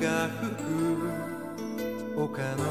が吹く丘の